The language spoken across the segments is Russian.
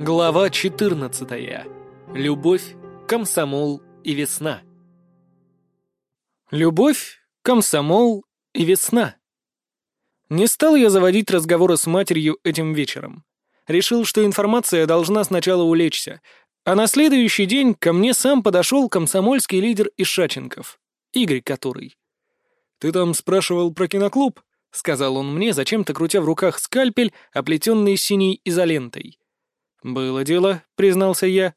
Глава 14. Любовь, комсомол и весна. Любовь, комсомол и весна. Не стал я заводить разговоры с матерью этим вечером. Решил, что информация должна сначала улечься, а на следующий день ко мне сам подошел комсомольский лидер Ишаченков, Игорь который. «Ты там спрашивал про киноклуб?» — сказал он мне, зачем-то крутя в руках скальпель, оплетенный синей изолентой. «Было дело», — признался я.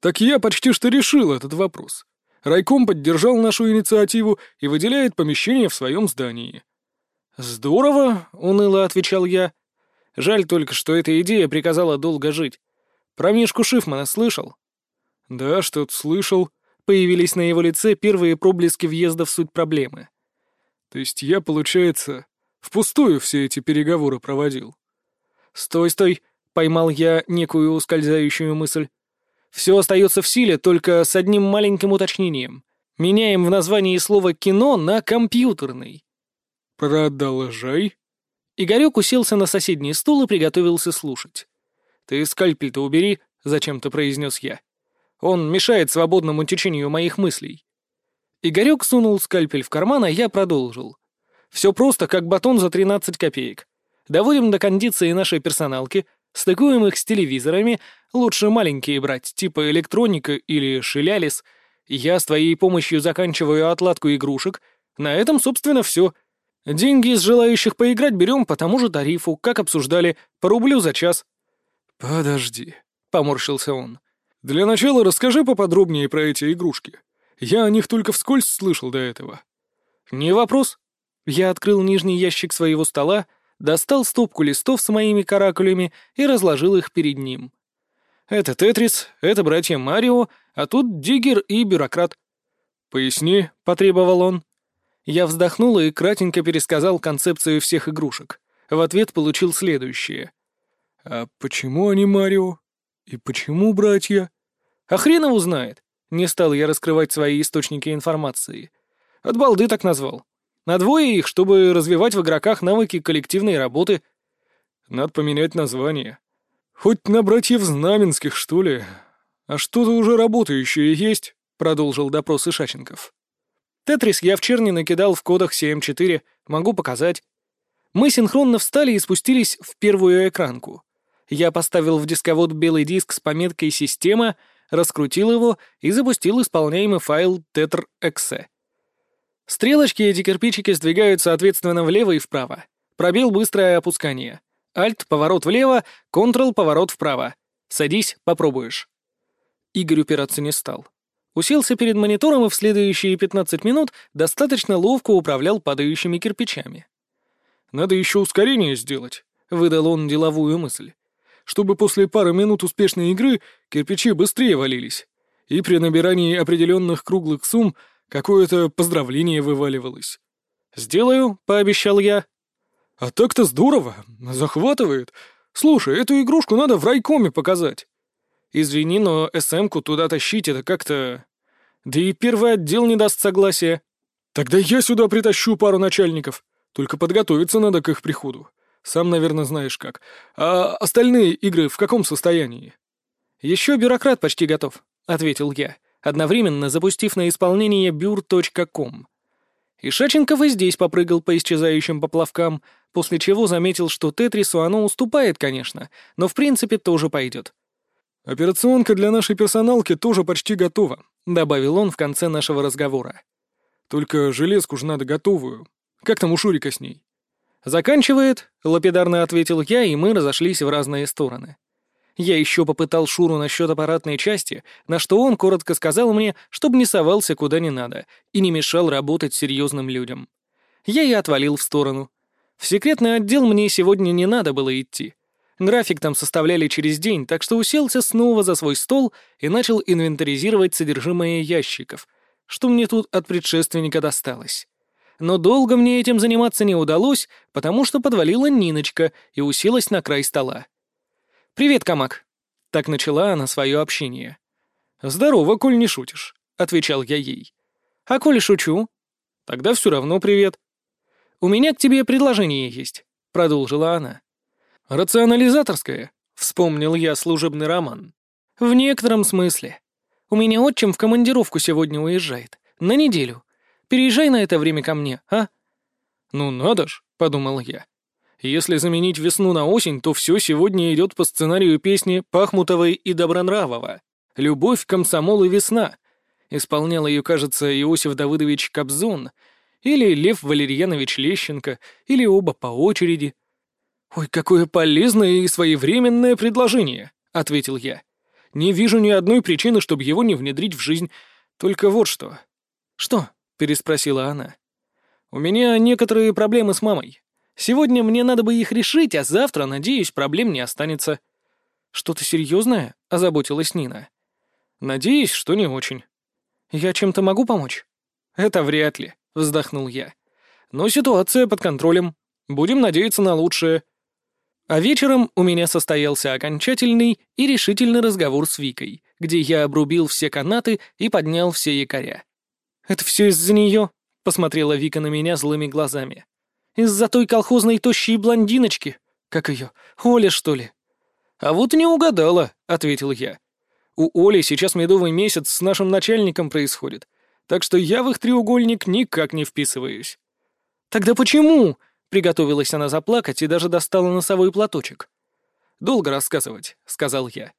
«Так я почти что решил этот вопрос. Райком поддержал нашу инициативу и выделяет помещение в своем здании». «Здорово», — уныло отвечал я. «Жаль только, что эта идея приказала долго жить. Про Мишку Шифмана слышал?» «Да, что-то слышал». Появились на его лице первые проблески въезда в суть проблемы. «То есть я, получается, впустую все эти переговоры проводил?» «Стой, стой!» Поймал я некую ускользающую мысль. Все остается в силе, только с одним маленьким уточнением. Меняем в названии слова «кино» на «компьютерный». «Продолжай». Игорек уселся на соседний стул и приготовился слушать. «Ты скальпель-то убери», — зачем-то произнес я. «Он мешает свободному течению моих мыслей». Игорек сунул скальпель в карман, а я продолжил. «Все просто, как батон за 13 копеек. Доводим до кондиции нашей персоналки, Стыкуем их с телевизорами, лучше маленькие брать, типа электроника или шилялис. Я с твоей помощью заканчиваю отладку игрушек. На этом, собственно, все. Деньги из желающих поиграть берем по тому же тарифу, как обсуждали, по рублю за час. «Подожди», — поморщился он. «Для начала расскажи поподробнее про эти игрушки. Я о них только вскользь слышал до этого». «Не вопрос». Я открыл нижний ящик своего стола, достал стопку листов с моими каракулями и разложил их перед ним. «Это Тетрис, это братья Марио, а тут Диггер и Бюрократ». «Поясни», — потребовал он. Я вздохнул и кратенько пересказал концепцию всех игрушек. В ответ получил следующее. «А почему они Марио? И почему братья?» «А хрен его знает!» Не стал я раскрывать свои источники информации. От балды так назвал. На двое их, чтобы развивать в игроках навыки коллективной работы. Надо поменять название. Хоть на братьев Знаменских, что ли. А что-то уже работающее есть, продолжил допрос Ишаченков. Тетрис я в черни накидал в кодах 7.4, могу показать. Мы синхронно встали и спустились в первую экранку. Я поставил в дисковод белый диск с пометкой «Система», раскрутил его и запустил исполняемый файл tetr.exe. Стрелочки эти кирпичики сдвигают соответственно влево и вправо. Пробел быстрое опускание. Альт — поворот влево, Ctrl — поворот вправо. Садись, попробуешь. Игорь упираться не стал. Уселся перед монитором и в следующие 15 минут достаточно ловко управлял падающими кирпичами. «Надо еще ускорение сделать», — выдал он деловую мысль. «Чтобы после пары минут успешной игры кирпичи быстрее валились, и при набирании определенных круглых сумм Какое-то поздравление вываливалось. «Сделаю», — пообещал я. «А так-то здорово, захватывает. Слушай, эту игрушку надо в райкоме показать». «Извини, но СМ-ку туда тащить — это как-то...» «Да и первый отдел не даст согласия». «Тогда я сюда притащу пару начальников. Только подготовиться надо к их приходу. Сам, наверное, знаешь как. А остальные игры в каком состоянии?» «Еще бюрократ почти готов», — ответил я одновременно запустив на исполнение bur.com. Ишаченков и здесь попрыгал по исчезающим поплавкам, после чего заметил, что Тетрису оно уступает, конечно, но в принципе тоже пойдет. «Операционка для нашей персоналки тоже почти готова», — добавил он в конце нашего разговора. «Только железку же надо готовую. Как там у Шурика с ней?» «Заканчивает», — лапидарно ответил я, и мы разошлись в разные стороны. Я еще попытал Шуру насчет аппаратной части, на что он коротко сказал мне, чтобы не совался куда не надо и не мешал работать серьезным людям. Я и отвалил в сторону. В секретный отдел мне сегодня не надо было идти. График там составляли через день, так что уселся снова за свой стол и начал инвентаризировать содержимое ящиков, что мне тут от предшественника досталось. Но долго мне этим заниматься не удалось, потому что подвалила Ниночка и уселась на край стола. «Привет, Камак!» Так начала она свое общение. «Здорово, коль не шутишь», — отвечал я ей. «А коли шучу?» «Тогда все равно привет». «У меня к тебе предложение есть», — продолжила она. «Рационализаторское?» — вспомнил я служебный роман. «В некотором смысле. У меня отчим в командировку сегодня уезжает. На неделю. Переезжай на это время ко мне, а?» «Ну надо ж», — подумал я. «Если заменить весну на осень, то все сегодня идет по сценарию песни Пахмутовой и Добронравова. «Любовь, комсомол и весна». Исполнял ее, кажется, Иосиф Давыдович Кобзон, или Лев Валерьянович Лещенко, или оба по очереди. «Ой, какое полезное и своевременное предложение», — ответил я. «Не вижу ни одной причины, чтобы его не внедрить в жизнь. Только вот что». «Что?» — переспросила она. «У меня некоторые проблемы с мамой. Сегодня мне надо бы их решить, а завтра, надеюсь, проблем не останется». «Что-то серьезное?» — озаботилась Нина. «Надеюсь, что не очень». «Я чем-то могу помочь?» «Это вряд ли», — вздохнул я. «Но ситуация под контролем. Будем надеяться на лучшее». А вечером у меня состоялся окончательный и решительный разговор с Викой, где я обрубил все канаты и поднял все якоря. «Это все из-за нее?» — посмотрела Вика на меня злыми глазами. «Из-за той колхозной тощей блондиночки? Как ее? Оля, что ли?» «А вот не угадала», — ответил я. «У Оли сейчас медовый месяц с нашим начальником происходит, так что я в их треугольник никак не вписываюсь». «Тогда почему?» Приготовилась она заплакать и даже достала носовой платочек. «Долго рассказывать», — сказал я.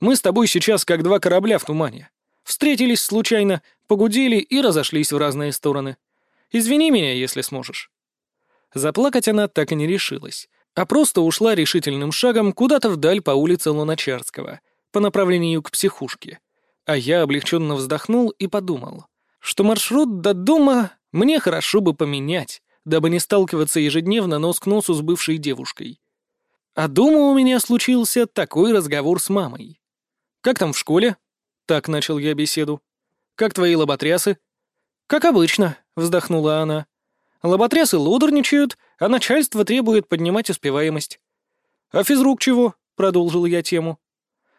«Мы с тобой сейчас как два корабля в тумане. Встретились случайно, погудели и разошлись в разные стороны. Извини меня, если сможешь». Заплакать она так и не решилась, а просто ушла решительным шагом куда-то вдаль по улице Луначарского, по направлению к психушке. А я облегченно вздохнул и подумал, что маршрут до дома мне хорошо бы поменять, дабы не сталкиваться ежедневно нос к носу с бывшей девушкой. А дома у меня случился такой разговор с мамой. «Как там в школе?» — так начал я беседу. «Как твои лоботрясы?» «Как обычно», — вздохнула она. «Лоботрясы лодорничают, а начальство требует поднимать успеваемость». «А физрук чего?» — продолжил я тему.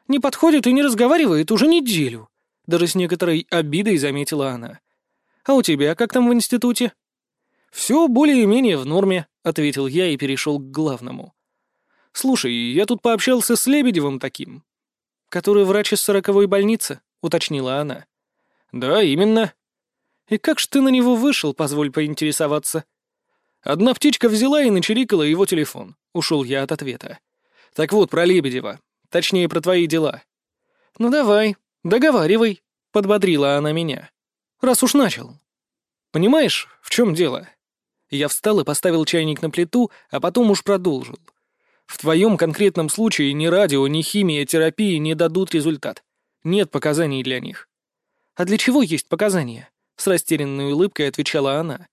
«Не подходит и не разговаривает уже неделю», — даже с некоторой обидой заметила она. «А у тебя как там в институте?» «Все более-менее в норме», — ответил я и перешел к главному. «Слушай, я тут пообщался с Лебедевым таким». «Который врач из сороковой больницы?» — уточнила она. «Да, именно». «И как ж ты на него вышел, позволь поинтересоваться?» Одна птичка взяла и начерикала его телефон. Ушел я от ответа. «Так вот, про Лебедева. Точнее, про твои дела». «Ну давай, договаривай», — подбодрила она меня. «Раз уж начал». «Понимаешь, в чем дело?» Я встал и поставил чайник на плиту, а потом уж продолжил. В твоем конкретном случае ни радио, ни химия, терапии не дадут результат. Нет показаний для них. А для чего есть показания? С растерянной улыбкой отвечала она.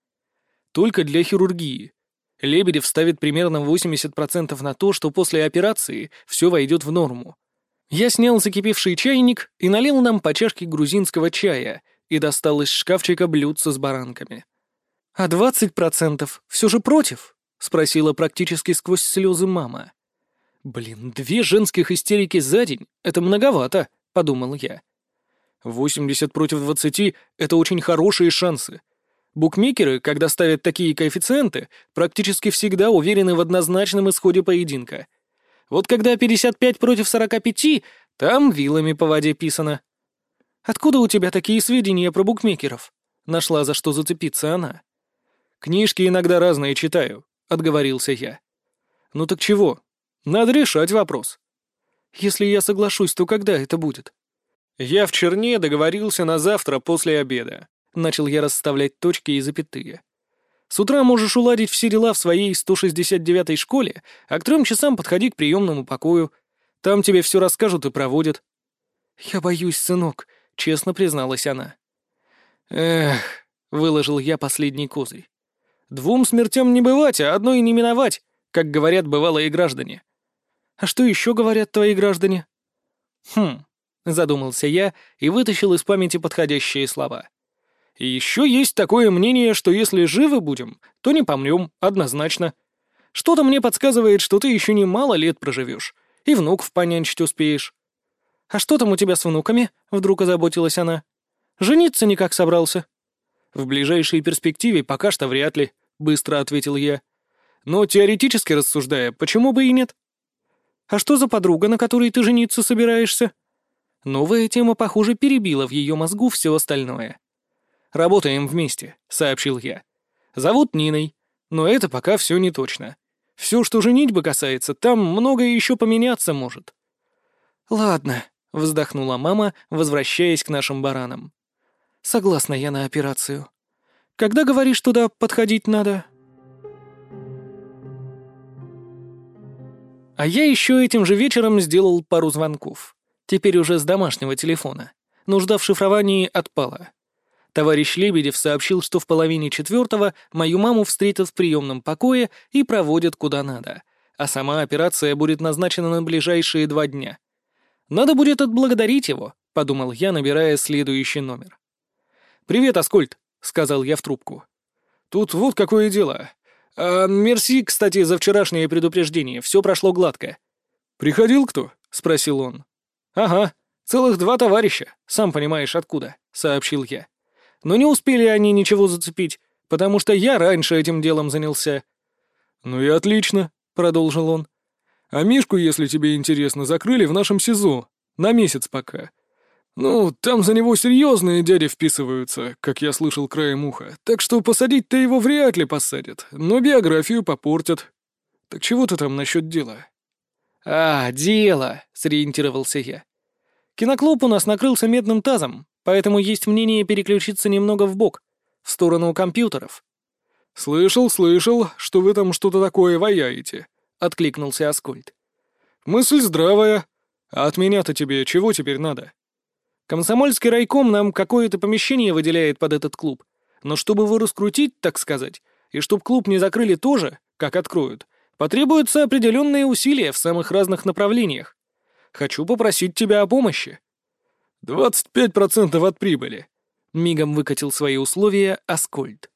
Только для хирургии. Лебедев ставит примерно 80% на то, что после операции все войдет в норму. Я снял закипевший чайник и налил нам по чашке грузинского чая и достал из шкафчика блюдце с баранками. «А двадцать процентов все же против?» — спросила практически сквозь слезы мама. «Блин, две женских истерики за день — это многовато», — подумал я. «Восемьдесят против двадцати — это очень хорошие шансы. Букмекеры, когда ставят такие коэффициенты, практически всегда уверены в однозначном исходе поединка. Вот когда пятьдесят пять против сорока пяти, там вилами по воде писано». «Откуда у тебя такие сведения про букмекеров?» — нашла за что зацепиться она. «Книжки иногда разные читаю», — отговорился я. «Ну так чего? Надо решать вопрос». «Если я соглашусь, то когда это будет?» «Я в Черне договорился на завтра после обеда», — начал я расставлять точки и запятые. «С утра можешь уладить все дела в своей 169-й школе, а к трем часам подходи к приемному покою. Там тебе все расскажут и проводят». «Я боюсь, сынок», — честно призналась она. «Эх», — выложил я последний козырь. Двум смертям не бывать, а одной не миновать, как говорят бывалые граждане. А что еще говорят твои граждане? Хм, задумался я и вытащил из памяти подходящие слова. И еще есть такое мнение, что если живы будем, то не помрем, однозначно. Что-то мне подсказывает, что ты еще немало лет проживешь, и внуков понянчить успеешь. А что там у тебя с внуками? Вдруг озаботилась она. Жениться никак собрался. В ближайшей перспективе пока что вряд ли быстро ответил я. Но теоретически рассуждая, почему бы и нет? А что за подруга, на которой ты жениться собираешься?» Новая тема, похоже, перебила в ее мозгу все остальное. «Работаем вместе», — сообщил я. «Зовут Ниной, но это пока все не точно. Все, что женитьбы касается, там многое еще поменяться может». «Ладно», — вздохнула мама, возвращаясь к нашим баранам. «Согласна я на операцию. Когда, говоришь, туда подходить надо?» А я еще этим же вечером сделал пару звонков. Теперь уже с домашнего телефона. Нужда в шифровании отпала. Товарищ Лебедев сообщил, что в половине четвертого мою маму встретят в приемном покое и проводят куда надо, а сама операция будет назначена на ближайшие два дня. Надо будет отблагодарить его, подумал я, набирая следующий номер. «Привет, Аскольд», — сказал я в трубку. «Тут вот какое дело. А, мерси, кстати, за вчерашнее предупреждение. Все прошло гладко. Приходил кто? спросил он. Ага, целых два товарища. Сам понимаешь, откуда, сообщил я. Но не успели они ничего зацепить, потому что я раньше этим делом занялся. Ну и отлично, продолжил он. А Мишку, если тебе интересно, закрыли в нашем СИЗО. На месяц пока. «Ну, там за него серьезные дяди вписываются, как я слышал краем уха, так что посадить-то его вряд ли посадят, но биографию попортят. Так чего ты там насчет дела?» «А, дело!» — сориентировался я. «Киноклуб у нас накрылся медным тазом, поэтому есть мнение переключиться немного в бок, в сторону компьютеров». «Слышал, слышал, что вы там что-то такое ваяете», — откликнулся Аскольд. «Мысль здравая. А от меня-то тебе чего теперь надо?» Комсомольский райком нам какое-то помещение выделяет под этот клуб. Но чтобы его раскрутить, так сказать, и чтобы клуб не закрыли тоже, как откроют, потребуются определенные усилия в самых разных направлениях. Хочу попросить тебя о помощи». «Двадцать пять процентов от прибыли», — мигом выкатил свои условия Аскольд.